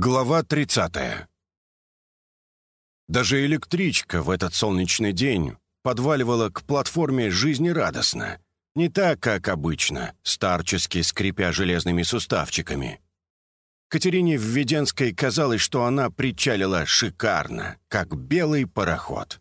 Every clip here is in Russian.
Глава 30. Даже электричка в этот солнечный день подваливала к платформе жизнерадостно. Не так, как обычно, старчески скрипя железными суставчиками. Катерине Введенской казалось, что она причалила шикарно, как белый пароход.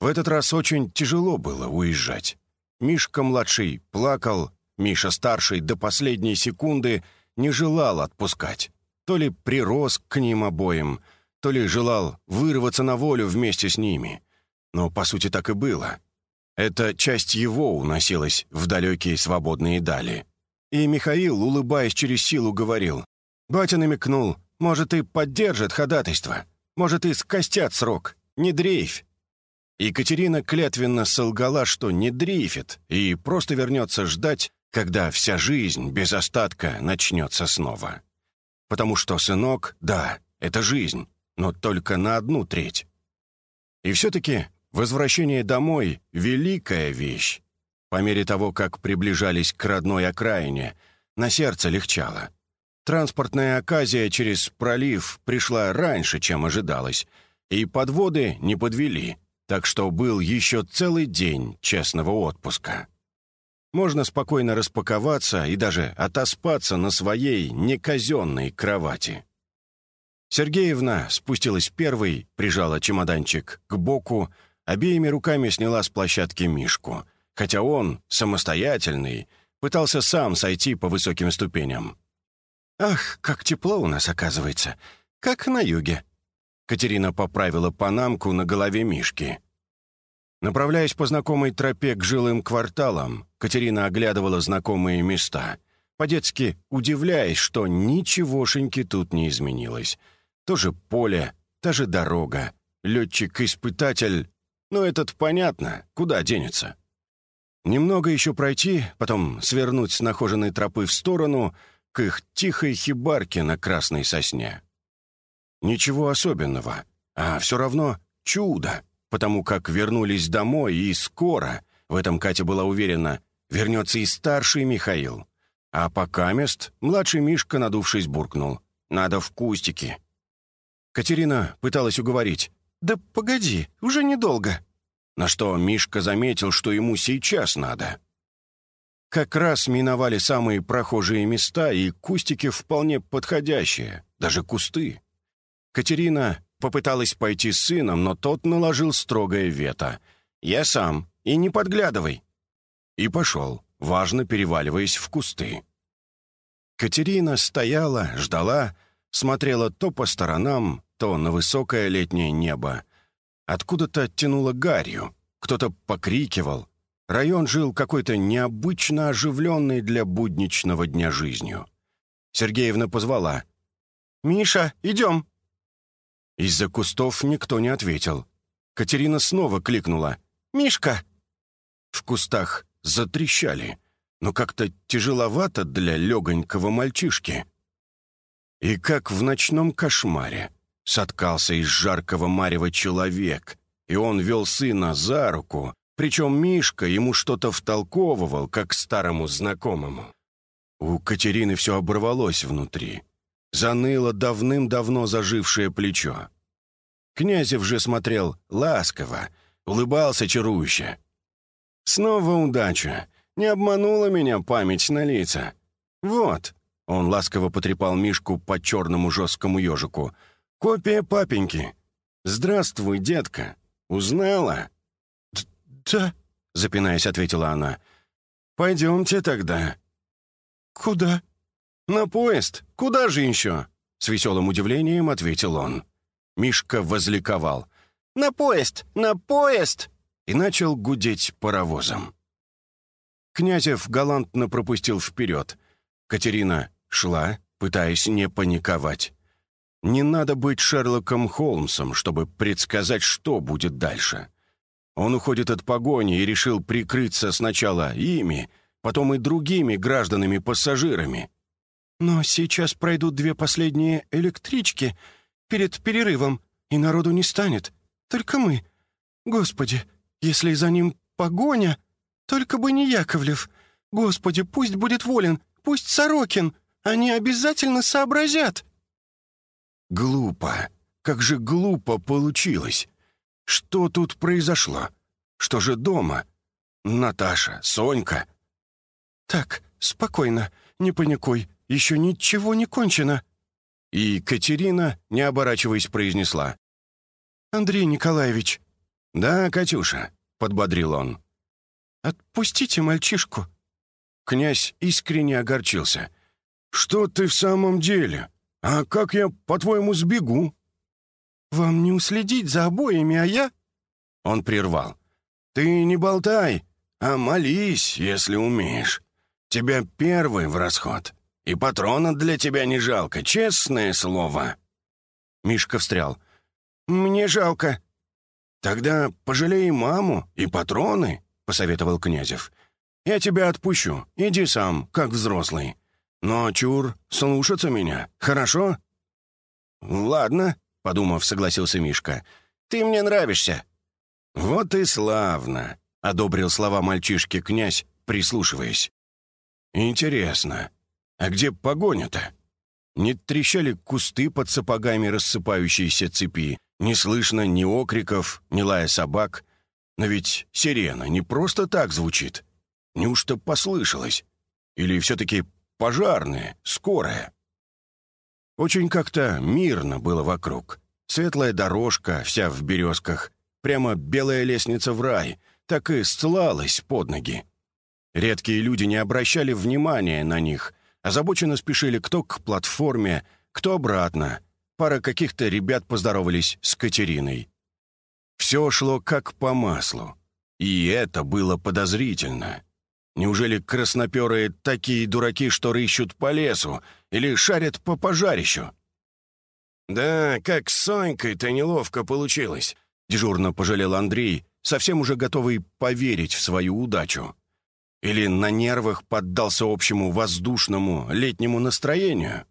В этот раз очень тяжело было уезжать. Мишка-младший плакал, Миша-старший до последней секунды не желал отпускать то ли прирос к ним обоим, то ли желал вырваться на волю вместе с ними. Но, по сути, так и было. Эта часть его уносилась в далекие свободные дали. И Михаил, улыбаясь через силу, говорил, «Батя намекнул, может, и поддержит ходатайство, может, и скостят срок, не дрейфь». Екатерина клятвенно солгала, что не дрейфит, и просто вернется ждать, когда вся жизнь без остатка начнется снова. Потому что, сынок, да, это жизнь, но только на одну треть. И все-таки возвращение домой — великая вещь. По мере того, как приближались к родной окраине, на сердце легчало. Транспортная оказия через пролив пришла раньше, чем ожидалось, и подводы не подвели, так что был еще целый день честного отпуска можно спокойно распаковаться и даже отоспаться на своей неказенной кровати. Сергеевна спустилась первой, прижала чемоданчик к боку, обеими руками сняла с площадки Мишку, хотя он, самостоятельный, пытался сам сойти по высоким ступеням. «Ах, как тепло у нас оказывается! Как на юге!» Катерина поправила панамку на голове Мишки. Направляясь по знакомой тропе к жилым кварталам, Катерина оглядывала знакомые места, по-детски удивляясь, что ничегошеньки тут не изменилось. То же поле, та же дорога, летчик-испытатель. Но этот понятно, куда денется. Немного еще пройти, потом свернуть с нахоженной тропы в сторону к их тихой хибарке на красной сосне. Ничего особенного, а все равно чудо потому как вернулись домой, и скоро, в этом Катя была уверена, вернется и старший Михаил. А пока мест младший Мишка, надувшись, буркнул. «Надо в кустики». Катерина пыталась уговорить. «Да погоди, уже недолго». На что Мишка заметил, что ему сейчас надо. Как раз миновали самые прохожие места и кустики вполне подходящие, даже кусты. Катерина Попыталась пойти с сыном, но тот наложил строгое вето. «Я сам, и не подглядывай». И пошел, важно переваливаясь в кусты. Катерина стояла, ждала, смотрела то по сторонам, то на высокое летнее небо. Откуда-то тянуло гарью, кто-то покрикивал. Район жил какой-то необычно оживленной для будничного дня жизнью. Сергеевна позвала. «Миша, идем!» Из-за кустов никто не ответил. Катерина снова кликнула. «Мишка!» В кустах затрещали, но как-то тяжеловато для легонького мальчишки. И как в ночном кошмаре соткался из жаркого марева человек, и он вел сына за руку, причем Мишка ему что-то втолковывал, как старому знакомому. У Катерины все оборвалось внутри заныло давным-давно зажившее плечо. Князев же смотрел ласково, улыбался чарующе. «Снова удача. Не обманула меня память на лица. Вот». Он ласково потрепал Мишку по черному жесткому ежику. «Копия папеньки. Здравствуй, детка. Узнала?» «Да», — запинаясь, ответила она. «Пойдемте тогда». «Куда?» «На поезд! Куда же еще?» С веселым удивлением ответил он. Мишка возликовал. «На поезд! На поезд!» И начал гудеть паровозом. Князев галантно пропустил вперед. Катерина шла, пытаясь не паниковать. Не надо быть Шерлоком Холмсом, чтобы предсказать, что будет дальше. Он уходит от погони и решил прикрыться сначала ими, потом и другими гражданами-пассажирами. Но сейчас пройдут две последние электрички перед перерывом, и народу не станет. Только мы. Господи, если за ним погоня, только бы не Яковлев. Господи, пусть будет волен, пусть Сорокин. Они обязательно сообразят. Глупо. Как же глупо получилось. Что тут произошло? Что же дома? Наташа, Сонька. Так, спокойно, не паникуй. Еще ничего не кончено. И Катерина, не оборачиваясь, произнесла. «Андрей Николаевич». «Да, Катюша», — подбодрил он. «Отпустите мальчишку». Князь искренне огорчился. «Что ты в самом деле? А как я, по-твоему, сбегу?» «Вам не уследить за обоими, а я...» Он прервал. «Ты не болтай, а молись, если умеешь. Тебя первый в расход. И патрона для тебя не жалко, честное слово». Мишка встрял. «Мне жалко». «Тогда пожалей маму и патроны», — посоветовал Князев. «Я тебя отпущу. Иди сам, как взрослый. Но, чур, слушаться меня, хорошо?» «Ладно», — подумав, согласился Мишка. «Ты мне нравишься». «Вот и славно», — одобрил слова мальчишки князь, прислушиваясь. «Интересно, а где погоня-то? Не трещали кусты под сапогами рассыпающейся цепи, не слышно ни окриков, ни лая собак. Но ведь сирена не просто так звучит. Неужто послышалось? Или все-таки пожарные, скорая? Очень как-то мирно было вокруг. Светлая дорожка, вся в березках, прямо белая лестница в рай, так и стлалась под ноги. Редкие люди не обращали внимания на них, озабоченно спешили кто к платформе, кто обратно. Пара каких-то ребят поздоровались с Катериной. Все шло как по маслу. И это было подозрительно. Неужели красноперые такие дураки, что рыщут по лесу или шарят по пожарищу? «Да, как с Сонькой-то неловко получилось», — дежурно пожалел Андрей, совсем уже готовый поверить в свою удачу. Или на нервах поддался общему воздушному летнему настроению?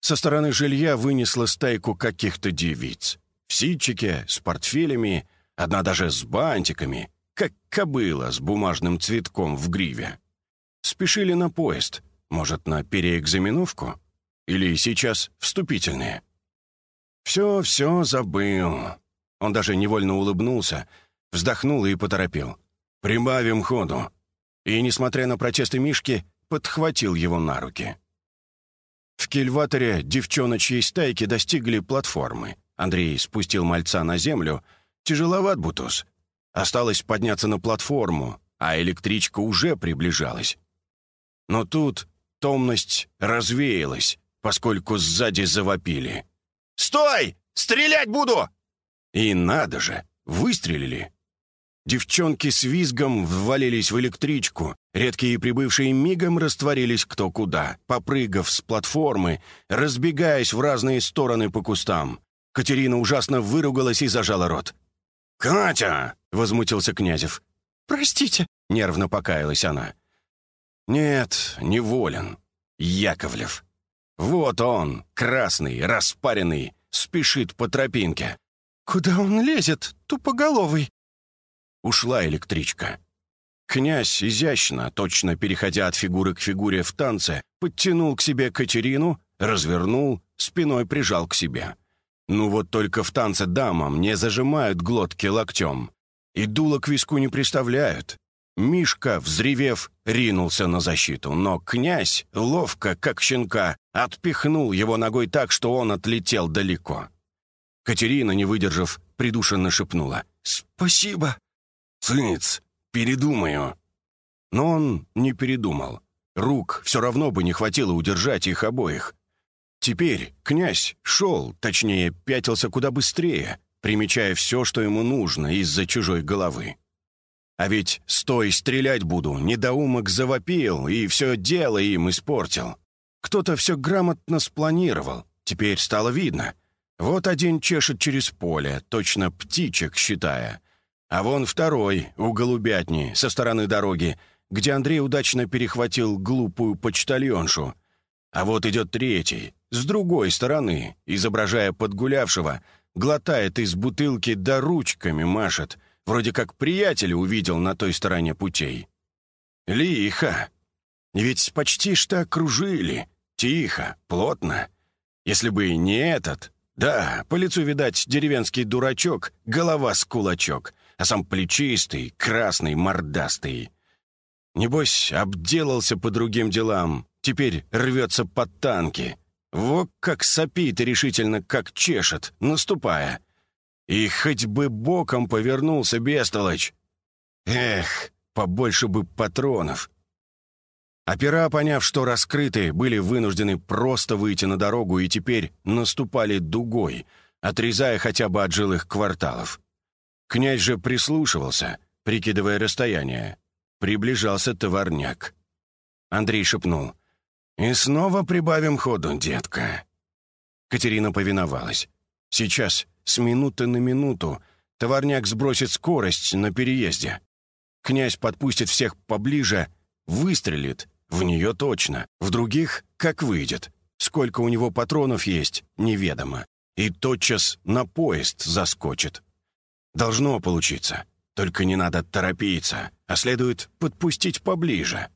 Со стороны жилья вынесла стайку каких-то девиц. В ситчике, с портфелями, одна даже с бантиками, как кобыла с бумажным цветком в гриве. Спешили на поезд, может, на переэкзаменовку? Или сейчас вступительные? Все-все забыл. Он даже невольно улыбнулся, вздохнул и поторопил. «Прибавим ходу!» И, несмотря на протесты Мишки, подхватил его на руки. В кильваторе девчоночьей стайки достигли платформы. Андрей спустил мальца на землю. Тяжеловат бутус. Осталось подняться на платформу, а электричка уже приближалась. Но тут томность развеялась, поскольку сзади завопили. «Стой! Стрелять буду!» И надо же, выстрелили. Девчонки с визгом ввалились в электричку. Редкие прибывшие мигом растворились кто куда, попрыгав с платформы, разбегаясь в разные стороны по кустам. Катерина ужасно выругалась и зажала рот. «Катя!» — возмутился Князев. «Простите!» — нервно покаялась она. «Нет, неволен. Яковлев. Вот он, красный, распаренный, спешит по тропинке». «Куда он лезет, тупоголовый?» Ушла электричка. Князь изящно, точно переходя от фигуры к фигуре в танце, подтянул к себе Катерину, развернул, спиной прижал к себе. Ну вот только в танце дамам не зажимают глотки локтем. И дуло к виску не приставляют. Мишка, взревев, ринулся на защиту, но князь, ловко, как щенка, отпихнул его ногой так, что он отлетел далеко. Катерина, не выдержав, придушенно шепнула. «Спасибо!» «Цыц, передумаю». Но он не передумал. Рук все равно бы не хватило удержать их обоих. Теперь князь шел, точнее, пятился куда быстрее, примечая все, что ему нужно из-за чужой головы. А ведь «стой, стрелять буду», недоумок завопил и все дело им испортил. Кто-то все грамотно спланировал, теперь стало видно. Вот один чешет через поле, точно птичек считая — а вон второй, у голубятни, со стороны дороги, где Андрей удачно перехватил глупую почтальоншу. А вот идет третий, с другой стороны, изображая подгулявшего, глотает из бутылки да ручками машет, вроде как приятеля увидел на той стороне путей. Лихо. Ведь почти что окружили. Тихо, плотно. Если бы не этот, да, по лицу, видать, деревенский дурачок, голова с кулачок, а сам плечистый, красный, мордастый. Небось, обделался по другим делам, теперь рвется под танки. Вот как сопит и решительно как чешет, наступая. И хоть бы боком повернулся, бестолочь. Эх, побольше бы патронов. Опера, поняв, что раскрыты, были вынуждены просто выйти на дорогу и теперь наступали дугой, отрезая хотя бы от жилых кварталов. Князь же прислушивался, прикидывая расстояние. Приближался товарняк. Андрей шепнул. «И снова прибавим ходу, детка». Катерина повиновалась. Сейчас, с минуты на минуту, товарняк сбросит скорость на переезде. Князь подпустит всех поближе, выстрелит, в нее точно, в других — как выйдет. Сколько у него патронов есть, неведомо. И тотчас на поезд заскочит. Должно получиться. Только не надо торопиться, а следует подпустить поближе.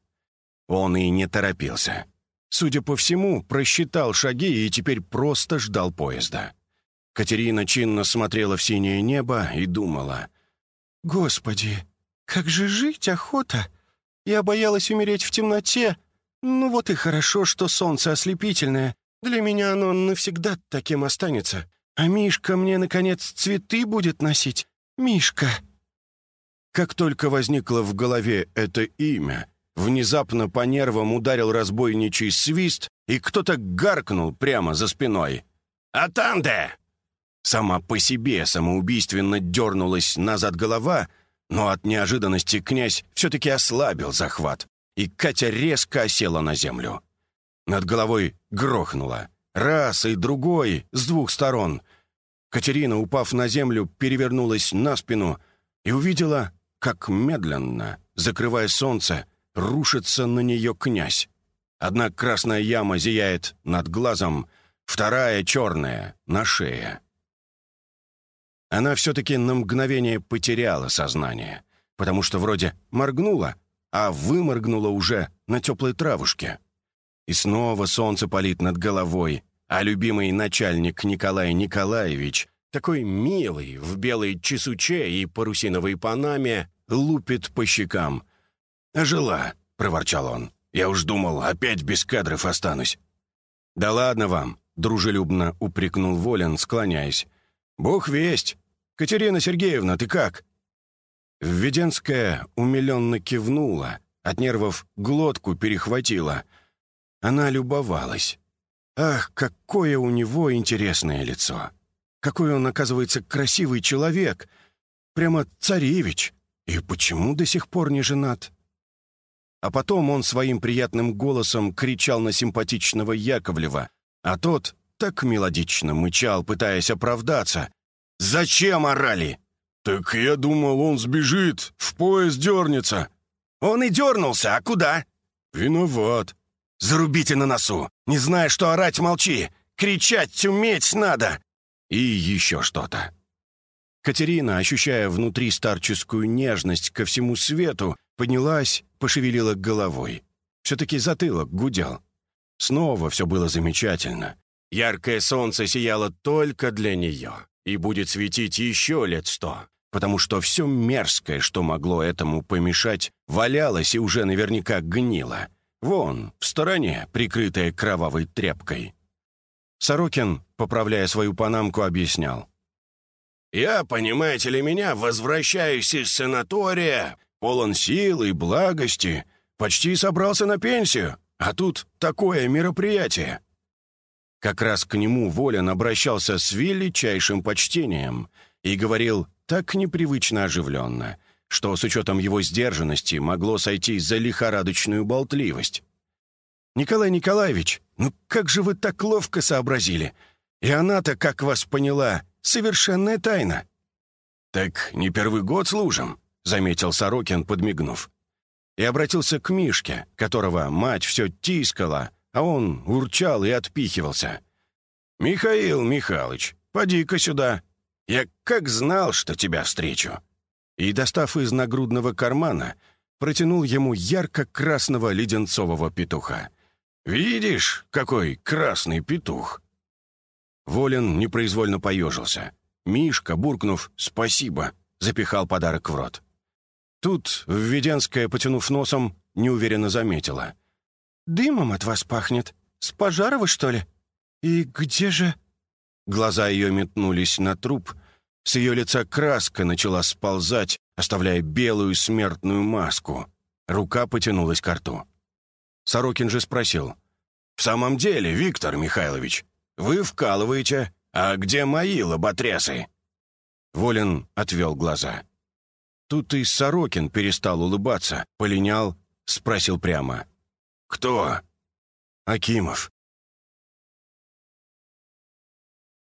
Он и не торопился. Судя по всему, просчитал шаги и теперь просто ждал поезда. Катерина чинно смотрела в синее небо и думала. «Господи, как же жить охота! Я боялась умереть в темноте. Ну вот и хорошо, что солнце ослепительное. Для меня оно навсегда таким останется. А Мишка мне, наконец, цветы будет носить. Мишка!» Как только возникло в голове это имя, внезапно по нервам ударил разбойничий свист, и кто-то гаркнул прямо за спиной. «Атанде!» Сама по себе самоубийственно дернулась назад голова, но от неожиданности князь все-таки ослабил захват, и Катя резко осела на землю. Над головой грохнуло. Раз и другой, с двух сторон. Катерина, упав на землю, перевернулась на спину и увидела, как медленно, закрывая солнце, рушится на нее князь. Одна красная яма зияет над глазом, вторая черная — на шее. Она все-таки на мгновение потеряла сознание, потому что вроде моргнула, а выморгнула уже на теплой травушке. И снова солнце палит над головой, а любимый начальник Николай Николаевич, такой милый, в белой чесуче и парусиновой панаме, лупит по щекам. «Ожила», — проворчал он. «Я уж думал, опять без кадров останусь». «Да ладно вам», — дружелюбно упрекнул Волин, склоняясь. «Бог весть! Катерина Сергеевна, ты как?» Введенская умиленно кивнула, от нервов глотку перехватила. Она любовалась. Ах, какое у него интересное лицо! Какой он, оказывается, красивый человек! Прямо царевич! И почему до сих пор не женат? А потом он своим приятным голосом кричал на симпатичного Яковлева, а тот так мелодично мычал, пытаясь оправдаться. «Зачем орали?» «Так я думал, он сбежит, в поезд дернется». «Он и дернулся, а куда?» «Виноват». «Зарубите на носу! Не зная, что орать, молчи! Кричать уметь надо!» И еще что-то. Катерина, ощущая внутри старческую нежность ко всему свету, поднялась, пошевелила головой. Все-таки затылок гудел. Снова все было замечательно. Яркое солнце сияло только для нее и будет светить еще лет сто, потому что все мерзкое, что могло этому помешать, валялось и уже наверняка гнило. Вон, в стороне, прикрытая кровавой тряпкой. Сорокин, поправляя свою панамку, объяснял. «Я, понимаете ли меня, возвращаюсь из санатория, полон сил и благости, почти собрался на пенсию, а тут такое мероприятие. Как раз к нему Волин обращался с величайшим почтением и говорил так непривычно оживленно, что с учетом его сдержанности могло сойти за лихорадочную болтливость. «Николай Николаевич, ну как же вы так ловко сообразили? И она-то, как вас поняла, совершенная тайна». «Так не первый год служим», — заметил Сорокин, подмигнув. И обратился к Мишке, которого мать все тискала, а он урчал и отпихивался. «Михаил Михайлович, поди-ка сюда. Я как знал, что тебя встречу». И, достав из нагрудного кармана, протянул ему ярко-красного леденцового петуха. «Видишь, какой красный петух? Волин непроизвольно поежился. Мишка, буркнув «спасибо», запихал подарок в рот. Тут Введенская, потянув носом, неуверенно заметила. «Дымом от вас пахнет. С пожара что ли? И где же...» Глаза ее метнулись на труп. С ее лица краска начала сползать, оставляя белую смертную маску. Рука потянулась к рту. Сорокин же спросил. «В самом деле, Виктор Михайлович, вы вкалываете, а где мои лоботрясы?» Волин отвел глаза. Тут и Сорокин перестал улыбаться, полинял, спросил прямо. «Кто?» «Акимов.